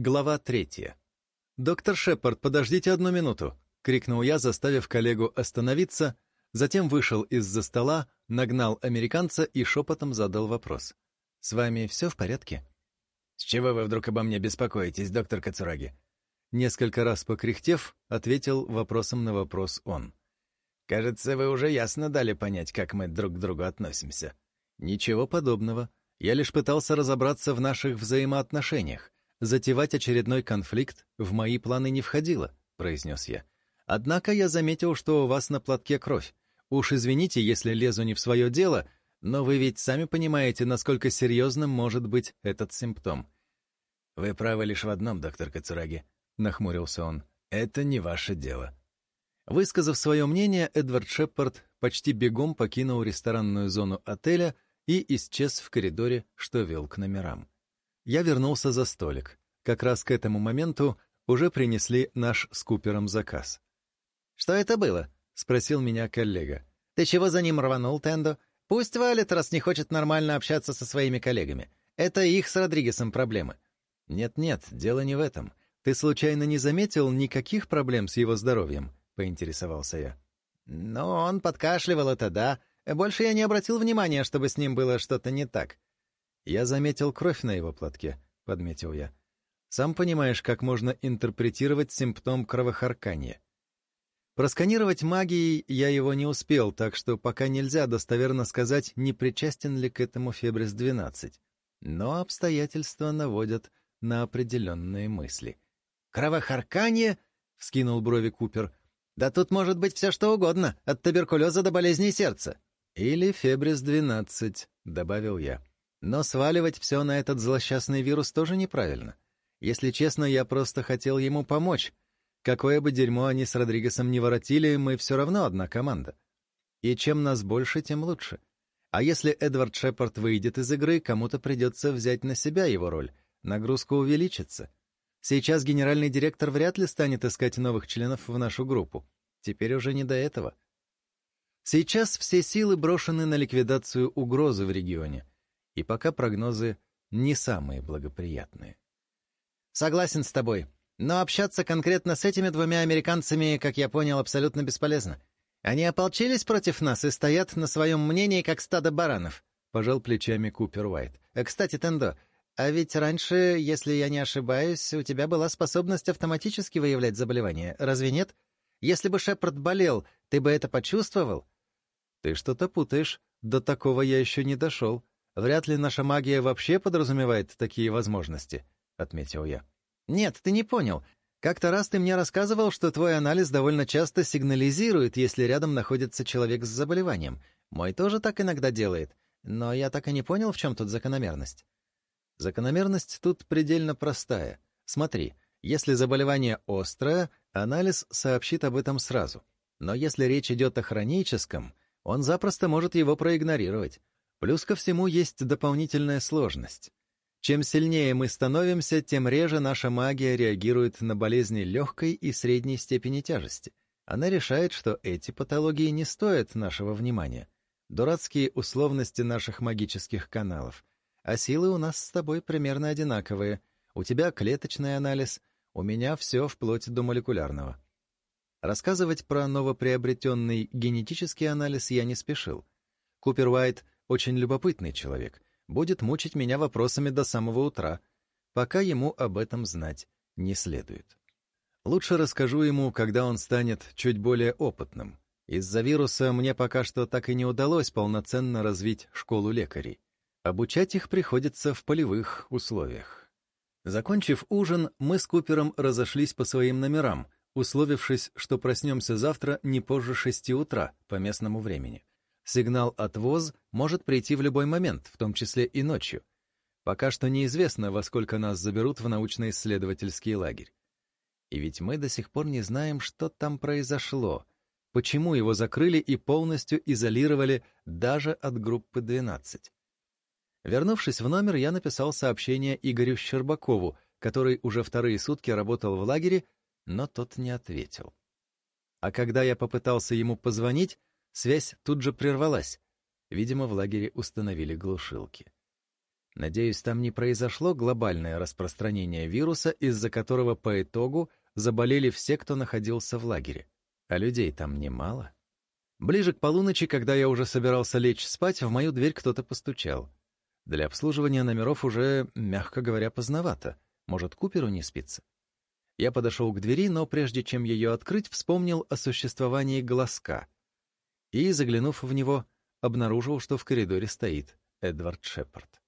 Глава третья. «Доктор Шепард, подождите одну минуту!» — крикнул я, заставив коллегу остановиться, затем вышел из-за стола, нагнал американца и шепотом задал вопрос. «С вами все в порядке?» «С чего вы вдруг обо мне беспокоитесь, доктор Кацураги?» Несколько раз покряхтев, ответил вопросом на вопрос он. «Кажется, вы уже ясно дали понять, как мы друг к другу относимся». «Ничего подобного. Я лишь пытался разобраться в наших взаимоотношениях. Затевать очередной конфликт в мои планы не входило», — произнес я. «Однако я заметил, что у вас на платке кровь. Уж извините, если лезу не в свое дело, но вы ведь сами понимаете, насколько серьезным может быть этот симптом». «Вы правы лишь в одном, доктор Кацураги», — нахмурился он. «Это не ваше дело». Высказав свое мнение, Эдвард Шепард почти бегом покинул ресторанную зону отеля и исчез в коридоре, что вел к номерам. Я вернулся за столик. Как раз к этому моменту уже принесли наш с Купером заказ. «Что это было?» — спросил меня коллега. «Ты чего за ним рванул, Тендо? Пусть валит, раз не хочет нормально общаться со своими коллегами. Это их с Родригесом проблемы». «Нет-нет, дело не в этом. Ты случайно не заметил никаких проблем с его здоровьем?» — поинтересовался я. «Ну, он подкашливал это, да. Больше я не обратил внимания, чтобы с ним было что-то не так. «Я заметил кровь на его платке», — подметил я. «Сам понимаешь, как можно интерпретировать симптом кровохаркания. Просканировать магией я его не успел, так что пока нельзя достоверно сказать, не причастен ли к этому Фебрис-12. Но обстоятельства наводят на определенные мысли». «Кровохаркание?» — вскинул брови Купер. «Да тут может быть все что угодно, от туберкулеза до болезней сердца». «Или Фебрис-12», — добавил я. Но сваливать все на этот злосчастный вирус тоже неправильно. Если честно, я просто хотел ему помочь. Какое бы дерьмо они с Родригесом не воротили, мы все равно одна команда. И чем нас больше, тем лучше. А если Эдвард Шепард выйдет из игры, кому-то придется взять на себя его роль. Нагрузка увеличится. Сейчас генеральный директор вряд ли станет искать новых членов в нашу группу. Теперь уже не до этого. Сейчас все силы брошены на ликвидацию угрозы в регионе — и пока прогнозы не самые благоприятные. «Согласен с тобой. Но общаться конкретно с этими двумя американцами, как я понял, абсолютно бесполезно. Они ополчились против нас и стоят на своем мнении, как стадо баранов», — пожал плечами Купер Уайт. «Э, «Кстати, Тендо, а ведь раньше, если я не ошибаюсь, у тебя была способность автоматически выявлять заболевания, разве нет? Если бы Шепард болел, ты бы это почувствовал?» «Ты что-то путаешь. До такого я еще не дошел», Вряд ли наша магия вообще подразумевает такие возможности», — отметил я. «Нет, ты не понял. Как-то раз ты мне рассказывал, что твой анализ довольно часто сигнализирует, если рядом находится человек с заболеванием. Мой тоже так иногда делает. Но я так и не понял, в чем тут закономерность». Закономерность тут предельно простая. Смотри, если заболевание острое, анализ сообщит об этом сразу. Но если речь идет о хроническом, он запросто может его проигнорировать. Плюс ко всему есть дополнительная сложность. Чем сильнее мы становимся, тем реже наша магия реагирует на болезни легкой и средней степени тяжести. Она решает, что эти патологии не стоят нашего внимания. Дурацкие условности наших магических каналов. А силы у нас с тобой примерно одинаковые. У тебя клеточный анализ, у меня все вплоть до молекулярного. Рассказывать про новоприобретенный генетический анализ я не спешил. Купер Уайт — очень любопытный человек, будет мучить меня вопросами до самого утра, пока ему об этом знать не следует. Лучше расскажу ему, когда он станет чуть более опытным. Из-за вируса мне пока что так и не удалось полноценно развить школу лекарей. Обучать их приходится в полевых условиях. Закончив ужин, мы с Купером разошлись по своим номерам, условившись, что проснемся завтра не позже шести утра по местному времени. Сигнал от ВОЗ может прийти в любой момент, в том числе и ночью. Пока что неизвестно, во сколько нас заберут в научно-исследовательский лагерь. И ведь мы до сих пор не знаем, что там произошло, почему его закрыли и полностью изолировали даже от группы 12. Вернувшись в номер, я написал сообщение Игорю Щербакову, который уже вторые сутки работал в лагере, но тот не ответил. А когда я попытался ему позвонить, Связь тут же прервалась. Видимо, в лагере установили глушилки. Надеюсь, там не произошло глобальное распространение вируса, из-за которого по итогу заболели все, кто находился в лагере. А людей там немало. Ближе к полуночи, когда я уже собирался лечь спать, в мою дверь кто-то постучал. Для обслуживания номеров уже, мягко говоря, поздновато. Может, Куперу не спится? Я подошел к двери, но прежде чем ее открыть, вспомнил о существовании глазка. И, заглянув в него, обнаружил, что в коридоре стоит Эдвард Шепард.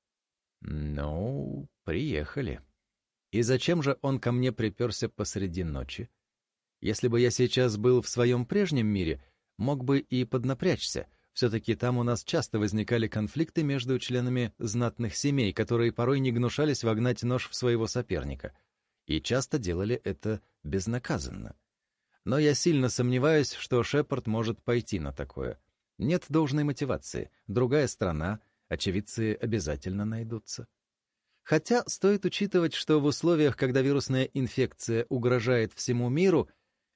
Ну, приехали. И зачем же он ко мне приперся посреди ночи? Если бы я сейчас был в своем прежнем мире, мог бы и поднапрячься. Все-таки там у нас часто возникали конфликты между членами знатных семей, которые порой не гнушались вогнать нож в своего соперника. И часто делали это безнаказанно. Но я сильно сомневаюсь, что Шепард может пойти на такое. Нет должной мотивации. Другая страна, очевидцы обязательно найдутся. Хотя стоит учитывать, что в условиях, когда вирусная инфекция угрожает всему миру,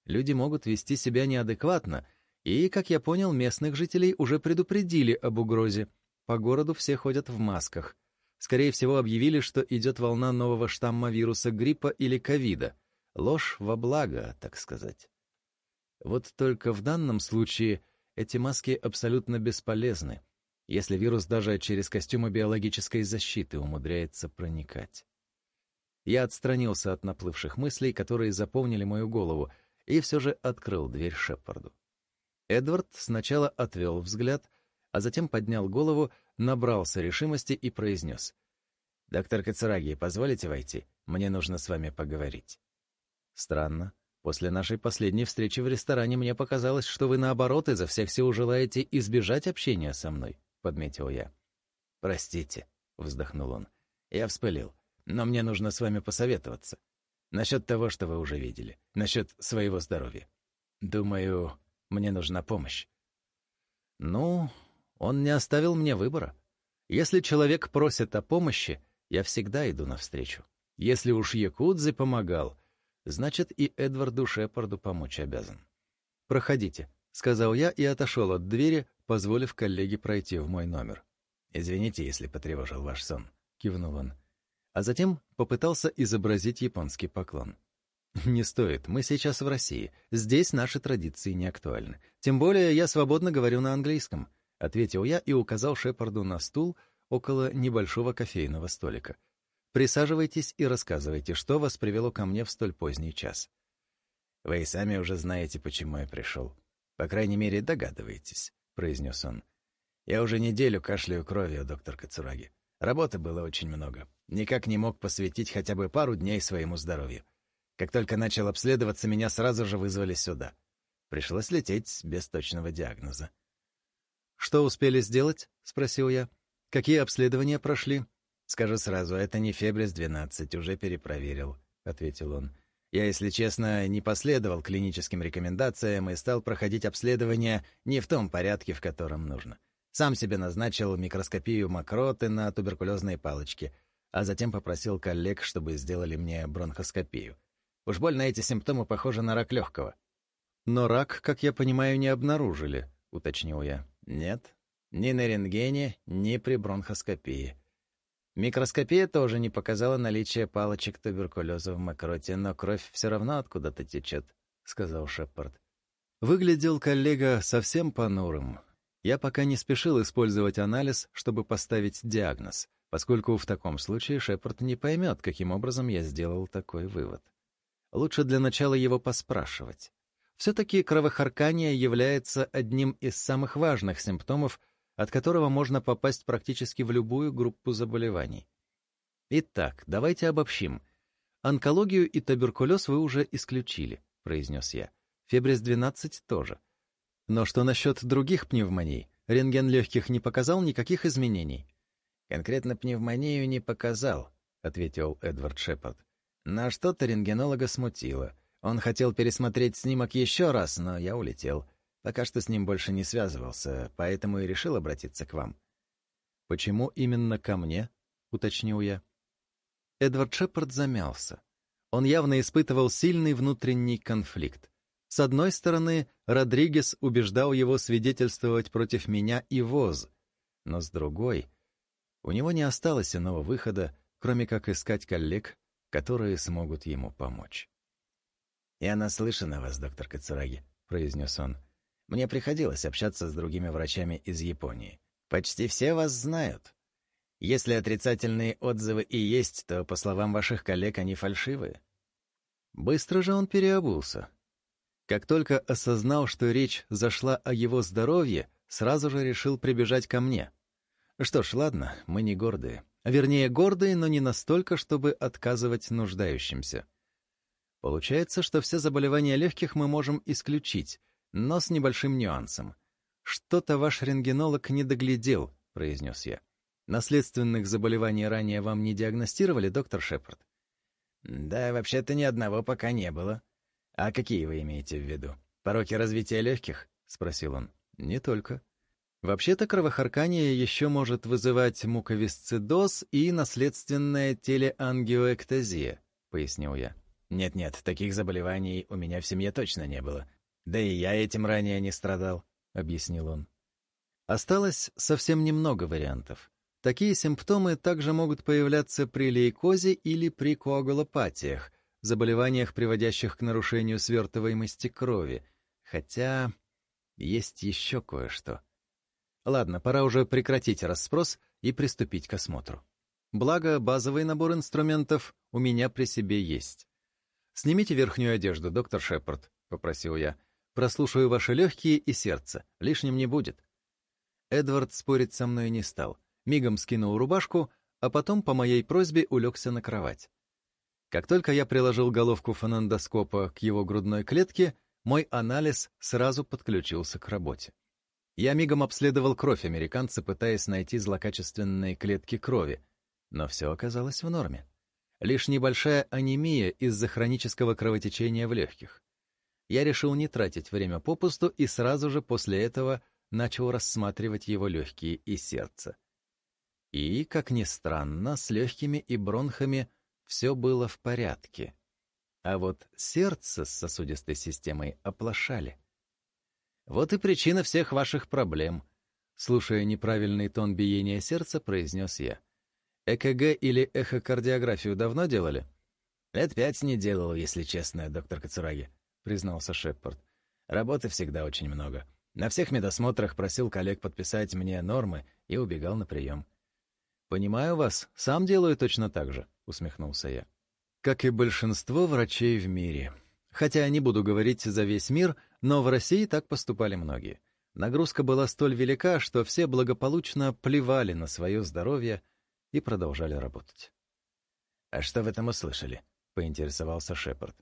люди могут вести себя неадекватно, и, как я понял, местных жителей уже предупредили об угрозе. По городу все ходят в масках. Скорее всего, объявили, что идет волна нового штамма вируса гриппа или ковида. Ложь во благо, так сказать. Вот только в данном случае эти маски абсолютно бесполезны если вирус даже через костюмы биологической защиты умудряется проникать. Я отстранился от наплывших мыслей, которые заполнили мою голову, и все же открыл дверь Шепарду. Эдвард сначала отвел взгляд, а затем поднял голову, набрался решимости и произнес. «Доктор Кацараги, позволите войти? Мне нужно с вами поговорить». «Странно. После нашей последней встречи в ресторане мне показалось, что вы, наоборот, изо всех сил желаете избежать общения со мной подметил я. «Простите», — вздохнул он. «Я вспылил. Но мне нужно с вами посоветоваться. Насчет того, что вы уже видели. Насчет своего здоровья. Думаю, мне нужна помощь». «Ну, он не оставил мне выбора. Если человек просит о помощи, я всегда иду навстречу. Если уж Якудзе помогал, значит и Эдварду Шепарду помочь обязан. Проходите, — сказал я и отошел от двери, позволив коллеге пройти в мой номер. «Извините, если потревожил ваш сон», — кивнул он. А затем попытался изобразить японский поклон. «Не стоит, мы сейчас в России. Здесь наши традиции не актуальны. Тем более я свободно говорю на английском», — ответил я и указал Шепарду на стул около небольшого кофейного столика. «Присаживайтесь и рассказывайте, что вас привело ко мне в столь поздний час». «Вы и сами уже знаете, почему я пришел», по крайней мере, догадываетесь», — произнес он. «Я уже неделю кашляю кровью, доктор Кацураги. Работы было очень много. Никак не мог посвятить хотя бы пару дней своему здоровью. Как только начал обследоваться, меня сразу же вызвали сюда. Пришлось лететь без точного диагноза. «Что успели сделать?» — спросил я. «Какие обследования прошли?» «Скажу сразу, это не Фебрис-12, уже перепроверил», — ответил он. Я, если честно, не последовал клиническим рекомендациям и стал проходить обследование не в том порядке, в котором нужно. Сам себе назначил микроскопию мокроты на туберкулезные палочки, а затем попросил коллег, чтобы сделали мне бронхоскопию. Уж больно эти симптомы похожи на рак легкого. «Но рак, как я понимаю, не обнаружили», — уточнил я. «Нет, ни на рентгене, ни при бронхоскопии. Микроскопия тоже не показала наличие палочек туберкулеза в мокроте, но кровь все равно откуда-то течет, — сказал Шепард. Выглядел коллега совсем понурым. Я пока не спешил использовать анализ, чтобы поставить диагноз, поскольку в таком случае Шепард не поймет, каким образом я сделал такой вывод. Лучше для начала его поспрашивать. Все-таки кровохаркание является одним из самых важных симптомов — от которого можно попасть практически в любую группу заболеваний. Итак, давайте обобщим. Онкологию и туберкулез вы уже исключили, произнес я. Фебрис-12 тоже. Но что насчет других пневмоний? Рентген легких не показал никаких изменений. Конкретно пневмонию не показал, ответил Эдвард Шепард. На что-то рентгенолога смутило. Он хотел пересмотреть снимок еще раз, но я улетел. Пока что с ним больше не связывался, поэтому и решил обратиться к вам». «Почему именно ко мне?» — уточнил я. Эдвард Шепард замялся. Он явно испытывал сильный внутренний конфликт. С одной стороны, Родригес убеждал его свидетельствовать против меня и ВОЗ, но с другой... У него не осталось иного выхода, кроме как искать коллег, которые смогут ему помочь. «Я наслышан о вас, доктор Кацураги», — произнес он. «Мне приходилось общаться с другими врачами из Японии. Почти все вас знают. Если отрицательные отзывы и есть, то, по словам ваших коллег, они фальшивые». Быстро же он переобулся. Как только осознал, что речь зашла о его здоровье, сразу же решил прибежать ко мне. Что ж, ладно, мы не гордые. Вернее, гордые, но не настолько, чтобы отказывать нуждающимся. Получается, что все заболевания легких мы можем исключить, но с небольшим нюансом. «Что-то ваш рентгенолог не доглядел», — произнес я. «Наследственных заболеваний ранее вам не диагностировали, доктор Шепард?» «Да, вообще-то ни одного пока не было. А какие вы имеете в виду? Пороки развития легких?» — спросил он. «Не только. Вообще-то кровохаркание еще может вызывать муковисцидоз и наследственная телеангиоэктазия», — пояснил я. «Нет-нет, таких заболеваний у меня в семье точно не было. Да и я этим ранее не страдал», — объяснил он. Осталось совсем немного вариантов. Такие симптомы также могут появляться при лейкозе или при коагулопатиях, заболеваниях, приводящих к нарушению свертываемости крови. Хотя есть еще кое-что. Ладно, пора уже прекратить расспрос и приступить к осмотру. Благо, базовый набор инструментов у меня при себе есть. «Снимите верхнюю одежду, доктор Шепард», — попросил я. «Прослушаю ваши легкие и сердце. Лишним не будет». Эдвард спорить со мной не стал. Мигом скинул рубашку, а потом по моей просьбе улегся на кровать. Как только я приложил головку фонендоскопа к его грудной клетке, мой анализ сразу подключился к работе. Я мигом обследовал кровь американца, пытаясь найти злокачественные клетки крови, но все оказалось в норме. Лишь небольшая анемия из-за хронического кровотечения в легких. Я решил не тратить время попусту и сразу же после этого начал рассматривать его легкие и сердце. И, как ни странно, с легкими и бронхами все было в порядке. А вот сердце с сосудистой системой оплошали. Вот и причина всех ваших проблем. Слушая неправильный тон биения сердца, произнес я. ЭКГ или эхокардиографию давно делали? Лет пять не делал, если честно, доктор Кацураги, признался Шеппорт. Работы всегда очень много. На всех медосмотрах просил коллег подписать мне нормы и убегал на прием. «Понимаю вас, сам делаю точно так же», — усмехнулся я. «Как и большинство врачей в мире. Хотя не буду говорить за весь мир, но в России так поступали многие. Нагрузка была столь велика, что все благополучно плевали на свое здоровье и продолжали работать. «А что вы там услышали?» — поинтересовался Шепард.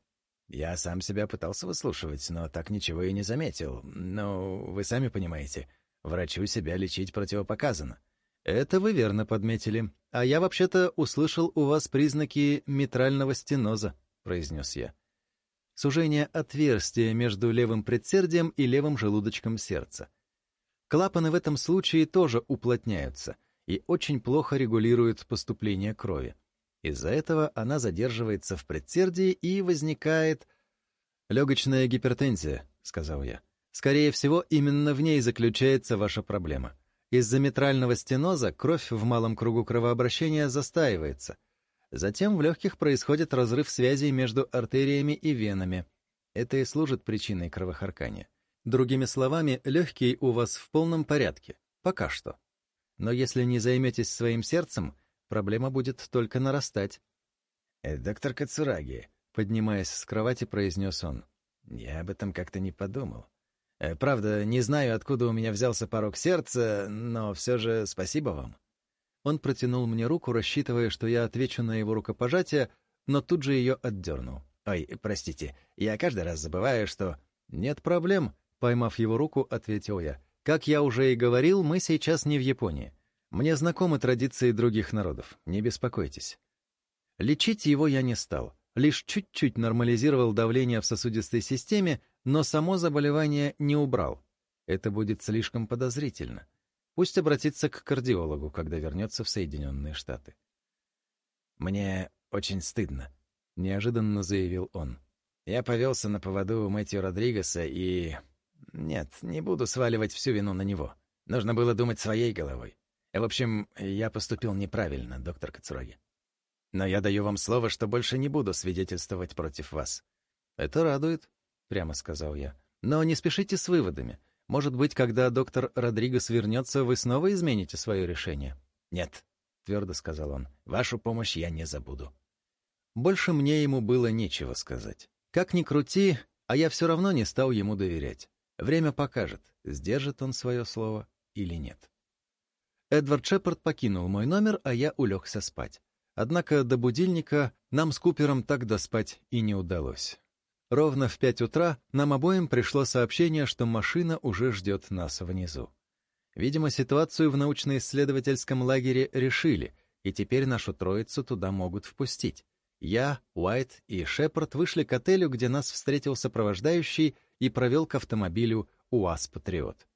«Я сам себя пытался выслушивать, но так ничего и не заметил. Но вы сами понимаете, врачу себя лечить противопоказано». «Это вы верно подметили. А я вообще-то услышал у вас признаки митрального стеноза», — произнес я сужение отверстия между левым предсердием и левым желудочком сердца. Клапаны в этом случае тоже уплотняются и очень плохо регулируют поступление крови. Из-за этого она задерживается в предсердии и возникает... «Легочная гипертензия», — сказал я. «Скорее всего, именно в ней заключается ваша проблема. Из-за митрального стеноза кровь в малом кругу кровообращения застаивается — Затем в легких происходит разрыв связей между артериями и венами. Это и служит причиной кровохаркания. Другими словами, легкие у вас в полном порядке. Пока что. Но если не займетесь своим сердцем, проблема будет только нарастать. «Э, «Доктор Кацураги», — поднимаясь с кровати, произнес он, — «я об этом как-то не подумал. Э, правда, не знаю, откуда у меня взялся порог сердца, но все же спасибо вам». Он протянул мне руку, рассчитывая, что я отвечу на его рукопожатие, но тут же ее отдернул. «Ой, простите, я каждый раз забываю, что...» «Нет проблем», — поймав его руку, ответил я. «Как я уже и говорил, мы сейчас не в Японии. Мне знакомы традиции других народов, не беспокойтесь». Лечить его я не стал, лишь чуть-чуть нормализировал давление в сосудистой системе, но само заболевание не убрал. Это будет слишком подозрительно. Пусть обратится к кардиологу, когда вернется в Соединенные Штаты. «Мне очень стыдно», — неожиданно заявил он. «Я повелся на поводу Мэтью Родригеса и... Нет, не буду сваливать всю вину на него. Нужно было думать своей головой. В общем, я поступил неправильно, доктор Кацураги. Но я даю вам слово, что больше не буду свидетельствовать против вас. Это радует, прямо сказал я. Но не спешите с выводами. Может быть, когда доктор Родригес вернется, вы снова измените свое решение? Нет, твердо сказал он. Вашу помощь я не забуду. Больше мне ему было нечего сказать. Как ни крути, а я все равно не стал ему доверять. Время покажет, сдержит он свое слово или нет. Эдвард Шепард покинул мой номер, а я улегся спать. Однако до будильника нам с Купером так доспать и не удалось. Ровно в пять утра нам обоим пришло сообщение, что машина уже ждет нас внизу. Видимо, ситуацию в научно-исследовательском лагере решили, и теперь нашу троицу туда могут впустить. Я, Уайт и Шепард вышли к отелю, где нас встретил сопровождающий и провел к автомобилю УАЗ «Патриот».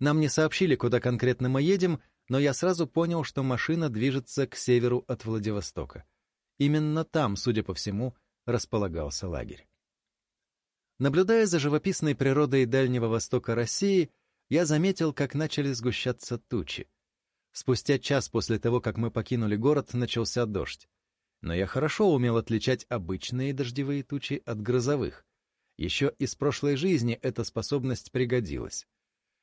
Нам не сообщили, куда конкретно мы едем, но я сразу понял, что машина движется к северу от Владивостока. Именно там, судя по всему, располагался лагерь. Наблюдая за живописной природой Дальнего Востока России, я заметил, как начали сгущаться тучи. Спустя час после того, как мы покинули город, начался дождь. Но я хорошо умел отличать обычные дождевые тучи от грозовых. Еще из прошлой жизни эта способность пригодилась.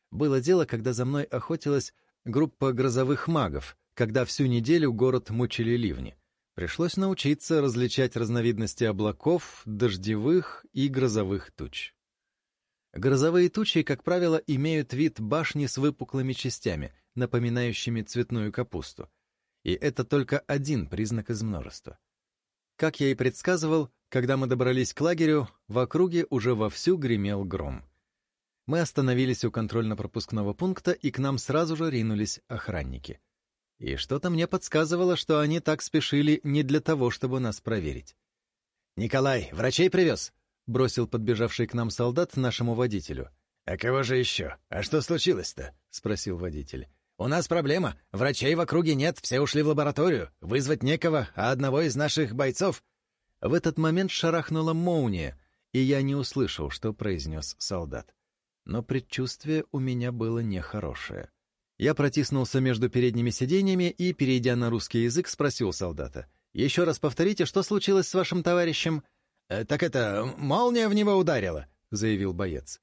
Было дело, когда за мной охотилась группа грозовых магов, когда всю неделю город мучили ливни. Пришлось научиться различать разновидности облаков, дождевых и грозовых туч. Грозовые тучи, как правило, имеют вид башни с выпуклыми частями, напоминающими цветную капусту. И это только один признак из множества. Как я и предсказывал, когда мы добрались к лагерю, в округе уже вовсю гремел гром. Мы остановились у контрольно-пропускного пункта, и к нам сразу же ринулись охранники. И что-то мне подсказывало, что они так спешили не для того, чтобы нас проверить. «Николай, врачей привез!» — бросил подбежавший к нам солдат нашему водителю. «А кого же еще? А что случилось-то?» — спросил водитель. «У нас проблема. Врачей в округе нет, все ушли в лабораторию. Вызвать некого, а одного из наших бойцов...» В этот момент шарахнула молния, и я не услышал, что произнес солдат. Но предчувствие у меня было нехорошее. Я протиснулся между передними сиденьями и, перейдя на русский язык, спросил солдата. «Еще раз повторите, что случилось с вашим товарищем?» «Э, «Так это, молния в него ударила», — заявил боец.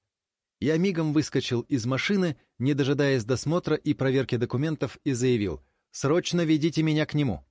Я мигом выскочил из машины, не дожидаясь досмотра и проверки документов, и заявил «Срочно ведите меня к нему».